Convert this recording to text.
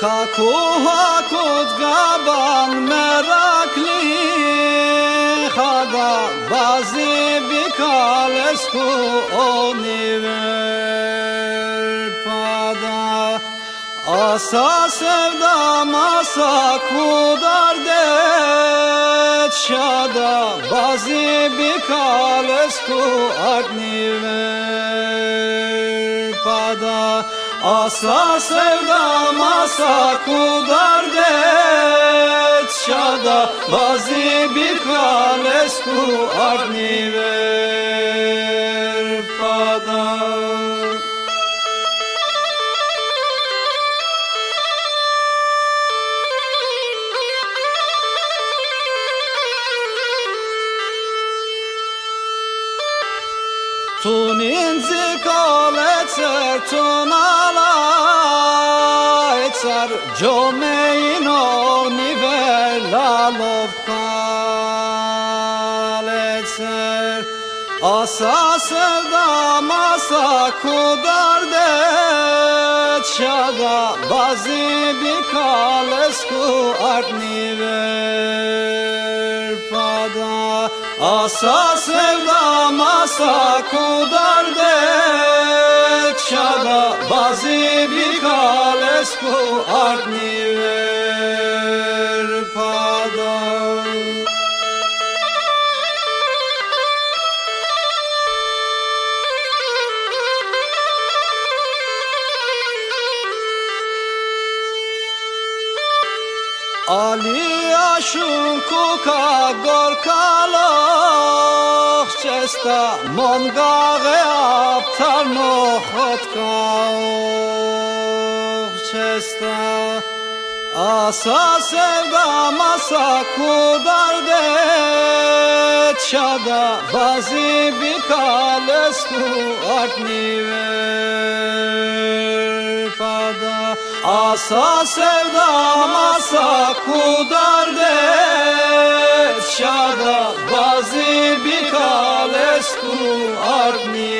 Kako hakot gaban merakli Hada bazi bikalesku oniver pada. Asa sevda masa kudar det Şada bazi bikalesku agniver pada Asa sevda masa kudar det Şada bazi bikalesku agniver pada Tunin zikaletser tunalaytser Jomein oni verlalov kaletser Asa sevda masa kudar det Şada bazi bir kalesku artniver pada. Asa sevda masa kudar det artniver pada Ali aşun kuka gorkaloch chesta mongage aptar nochot chesta Asa sevda masa kudar det Şada bazi bikalesku artniver pada Asa sevda masa kudar det Şada bazi bikalesku artniver